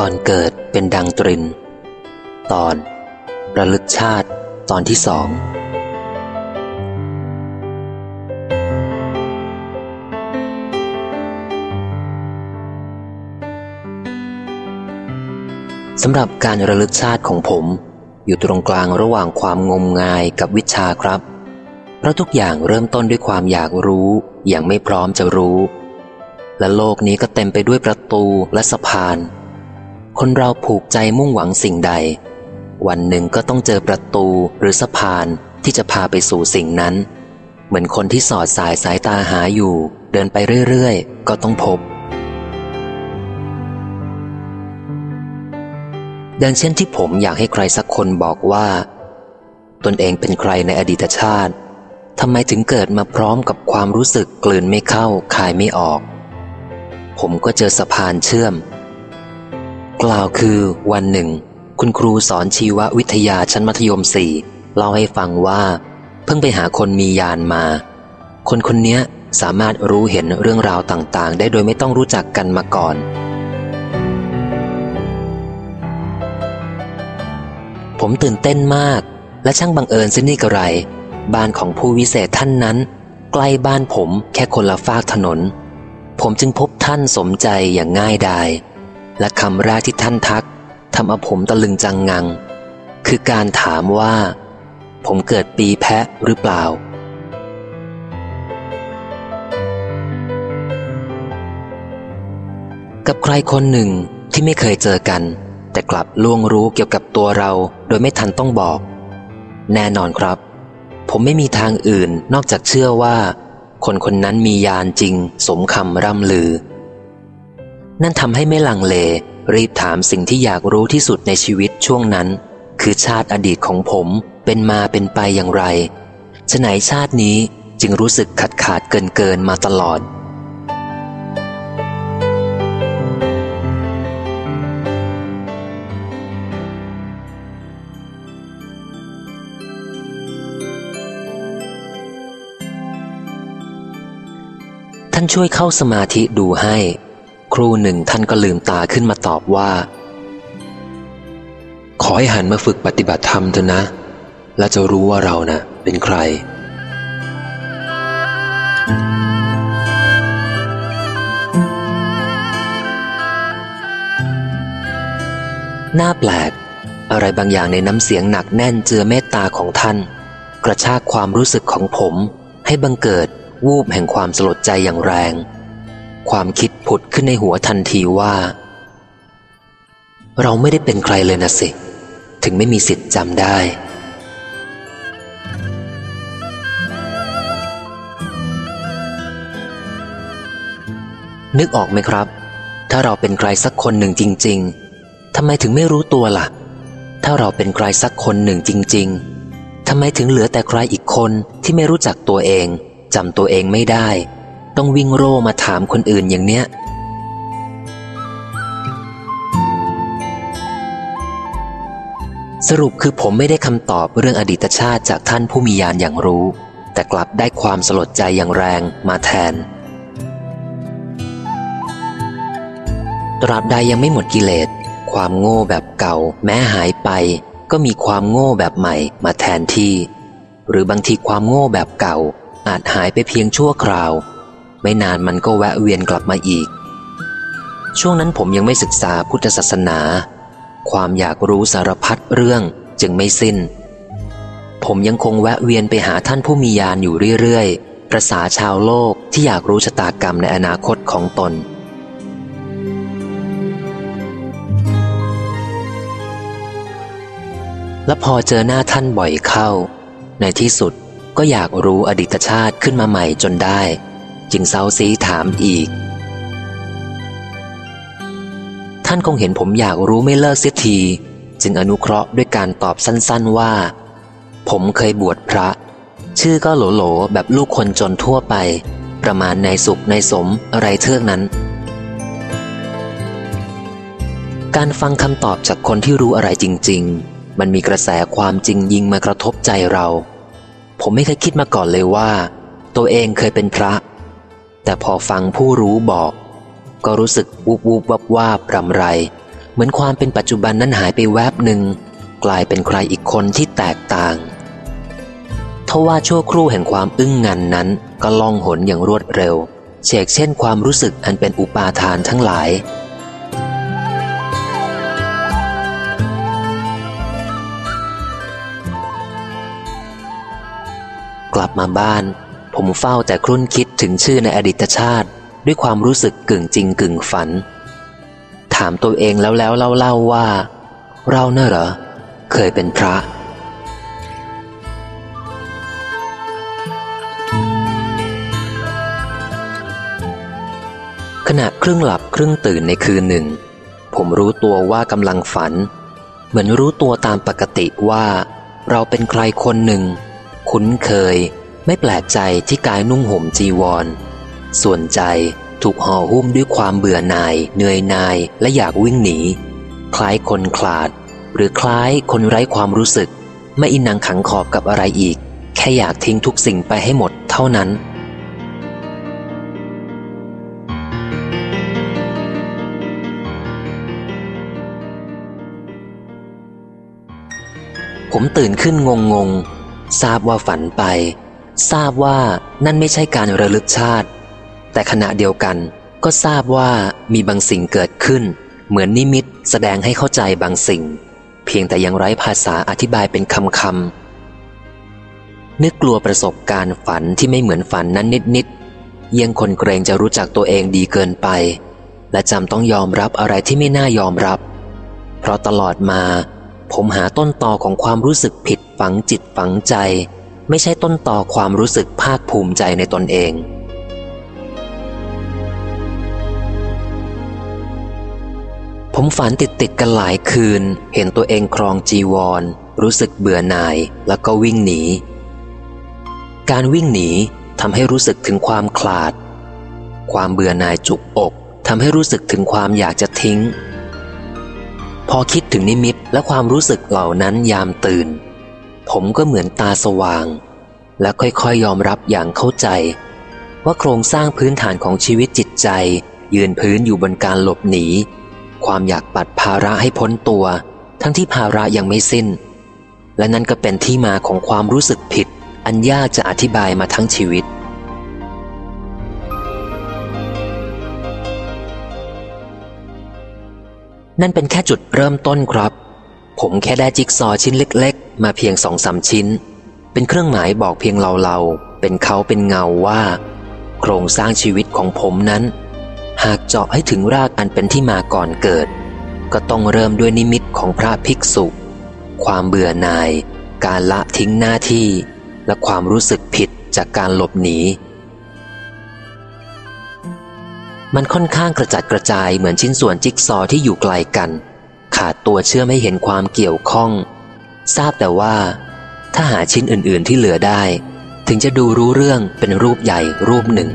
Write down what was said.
ก่อนเกิดเป็นดังตริน ตอน ระลึกชาติตอนที่สอง สำหรับการระลึกชาติของผม อยู่ตรงกลางระหว่างความงมงายกับวิชาครับ เพราะทุกอย่างเริ่มต้นด้วยความอยากรู้อย่างไม่พร้อมจะรู้ และโลกนี้ก็เต็มไปด้วยประตูและสะพาน คนเราผูกใจมุ่งหวังสิ่งใด วันหนึ่งก็ต้องเจอประตูหรือสะพานที่จะพาไปสู่สิ่งนั้น เหมือนคนที่สอดสายสายตาหาอยู่ เดินไปเรื่อยๆ ก็ต้องพบ ดังเช่นที่ผมอยากให้ใครสักคนบอกว่า ตนเองเป็นใครในอดีตชาติทำไมถึงเกิดมาพร้อมกับความรู้สึกกลืนไม่เข้าคายไม่ออก ผมก็เจอสะพานเชื่อม กล่าวคือวันหนึ่ง คุณครูสอนชีววิทยาชั้นมัธยมสี่เล่าให้ฟังว่า เพิ่งไปหาคนมียานมา คนคนนี้สามารถรู้เห็นเรื่องราวต่างๆ ได้โดยไม่ต้องรู้จักกันมาก่อน ผมตื่นเต้นมาก และช่างบังเอิญซินี่กระไร บ้านของผู้วิเศษท่านนั้น ใกล้บ้านผมแค่คนละฟากถนน ผมจึงพบท่านสมใจอย่างง่ายดาย และคำแรกที่ท่านทักทำเอาผมตะลึงจังงัง คือการถามว่า ผมเกิดปีแพะหรือเปล่า กับใครคนหนึ่งที่ไม่เคยเจอกัน แต่กลับล่วงรู้เกี่ยวกับตัวเรา โดยไม่ทันต้องบอก แน่นอนครับ ผมไม่มีทางอื่นนอกจากเชื่อว่า คนคนนั้นมียานจริง สมคำร่ำลือ นั่นทำให้ไม่ลังเล รีบถามสิ่งที่อยากรู้ที่สุดในชีวิตช่วงนั้น คือชาติอดีตของผมเป็นมาเป็นไปอย่างไรฉะไหนชาตินี้จึงรู้สึกขาดขาดเกินเกินมาตลอด ท่านช่วยเข้าสมาธิดูให้ ครูหนึ่งท่านก็ลืมตาขึ้นมาตอบว่า ขอให้หันมาฝึกปฏิบัติธรรมเถอะนะ และจะรู้ว่าเรานะ่ะ เป็นใคร น่าแปลก อะไรบางอย่างในน้ำเสียงหนักแน่นเจือเมตตาของท่าน กระชากความรู้สึกของผม ให้บังเกิดวูบแห่งความสลดใจอย่างแรง ความคิดผุดขึ้นในหัวทันทีว่า เราไม่ได้เป็นใครเลยนะสิ ถึงไม่มีสิทธิ์จำได้ นึกออกไหมครับ ถ้าเราเป็นใครสักคนหนึ่งจริง ๆทำไมถึงไม่รู้ตัวละ่ะ ถ้าเราเป็นใครสักคนหนึ่งจริง ๆทำไมถึงเหลือแต่ใครอีกคนที่ไม่รู้จักตัวเองจำตัวเองไม่ได้ ต้องวิ่งโร่มาถามคนอื่นอย่างเนี้ย สรุปคือผมไม่ได้คำตอบเรื่องอดีตชาติจากท่านผู้มีญาณอย่างรู้ แต่กลับได้ความสลดใจอย่างแรงมาแทน ตราบใดยังไม่หมดกิเลส ความโง่แบบเก่า แม้หายไป ก็มีความโง่แบบใหม่มาแทนที่ หรือบางทีความโง่แบบเก่าอาจหายไปเพียงชั่วคราว ไม่นานมันก็แวะเวียนกลับมาอีก ช่วงนั้นผมยังไม่ศึกษาพุทธศาสนา ความอยากรู้สารพัดเรื่องจึงไม่สิ้น ผมยังคงแวะเวียนไปหาท่านผู้มีญาณอยู่เรื่อยๆ ประสาชาวโลกที่อยากรู้ชะตากรรมในอนาคตของตนและพอเจอหน้าท่านบ่อยเข้า ในที่สุดก็อยากรู้อดีตชาติขึ้นมาใหม่จนได้ จึงเซาซีถามอีก ท่านคงเห็นผมอยากรู้ไม่เลิกเสียที จึงอนุเคราะห์ด้วยการตอบสั้นๆว่า ผมเคยบวชพระ ชื่อก็โหลๆแบบลูกคนจนทั่วไป ประมาณในสุขในสมอะไรเทือกนั้น การฟังคำตอบจากคนที่รู้อะไรจริง ๆ มันมีกระแสความจริงยิงมากระทบใจเรา ผมไม่เคยคิดมาก่อนเลยว่า ตัวเองเคยเป็นพระ แต่พอฟังผู้รู้บอก ก็รู้สึกวูบวูบวับวาบรำไร เหมือนความเป็นปัจจุบันนั้นหายไปแวบหนึ่ง กลายเป็นใครอีกคนที่แตกต่างทว่าชั่วครู่แห่งความอึ้งงันนั้นก็ล่องหนอย่างรวดเร็วเฉกเช่นความรู้สึกอันเป็นอุปาทานทั้งหลาย กลับมาบ้าน ผมเฝ้าแต่ครุ่นคิดถึงชื่อในอดีตชาติ ด้วยความรู้สึกกึ่งจริงกึ่งฝัน ถามตัวเองแล้วแล้วเล่าๆว่า เราเน่ะเหรอ เคยเป็นพระขณะครึ่งหลับครึ่งตื่นในคืนหนึ่ง ผมรู้ตัวว่ากำลังฝัน เหมือนรู้ตัวตามปกติว่า เราเป็นใครคนหนึ่ง คุ้นเคย ไม่แปลกใจที่กายนุ่งห่มจีวร ส่วนใจถูกห่อหุ้มด้วยความเบื่อหน่าย เหนื่อยนายและอยากวิ่งหนี คล้ายคนคลาด หรือคล้ายคนไร้ความรู้สึก ไม่อินังขังขอบกับอะไรอีก แค่อยากทิ้งทุกสิ่งไปให้หมดเท่านั้นผมตื่นขึ้นงงง ทราบว่าฝันไป ทราบว่านั่นไม่ใช่การระลึกชาติ แต่ขณะเดียวกันก็ทราบว่ามีบางสิ่งเกิดขึ้น เหมือนนิมิตแสดงให้เข้าใจบางสิ่ง เพียงแต่ยังไร้ภาษาอธิบายเป็นคำคำนึกกลัวประสบการณ์ฝันที่ไม่เหมือนฝันนั้นนิดนิดยังคนเกรงจะรู้จักตัวเองดีเกินไป และจำต้องยอมรับอะไรที่ไม่น่ายอมรับ เพราะตลอดมา ผมหาต้นตอของความรู้สึกผิดฝังจิตฝังใจ ไม่ใช่ต้นต่อความรู้สึกภาคภูมิใจในตนเอง ผมฝันติดติดกันหลายคืน เห็นตัวเองครองจีวร รู้สึกเบื่อหน่ายแล้วก็วิ่งหนี การวิ่งหนีทำให้รู้สึกถึงความคลาด ความเบื่อหน่ายจุกอกทำให้รู้สึกถึงความอยากจะทิ้ง พอคิดถึงนิมิตและความรู้สึกเหล่านั้นยามตื่น ผมก็เหมือนตาสว่าง และค่อยๆยยอมรับอย่างเข้าใจ ว่าโครงสร้างพื้นฐานของชีวิตจิตใจ ยืนพื้นอยู่บนการหลบหนี ความอยากปัดภาระให้พ้นตัว ทั้งที่ภาระยังไม่สิ้น และนั่นก็เป็นที่มาของความรู้สึกผิด อันยากจะอธิบายมาทั้งชีวิตนั่นเป็นแค่จุดเริ่มต้นครับ ผมแค่ได้จิ๊กซอชิ้นเล็ก มาเพียงสองสาชิ้น เป็นเครื่องหมายบอกเพียงเราๆเป็นเขาเป็นเงาว่า โครงสร้างชีวิตของผมนั้น หากเจาะให้ถึงรากอันเป็นที่มาก่อนเกิด ก็ต้องเริ่มด้วยนิมิตของพระภิกษุ ความเบื่อหน่าย การละทิ้งหน้าที่ และความรู้สึกผิดจากการหลบหนีมันค่อนข้างกระจัดกระจายเหมือนชิ้นส่วนจิ๊กซอที่อยู่ไกลกัน ขาดตัวเชื่อไม่เห็นความเกี่ยวข้อง ทราบแต่ว่า ถ้าหาชิ้นอื่น ๆ ที่เหลือได้ ถึงจะดูรู้เรื่องเป็นรูปใหญ่รูปหนึ่ง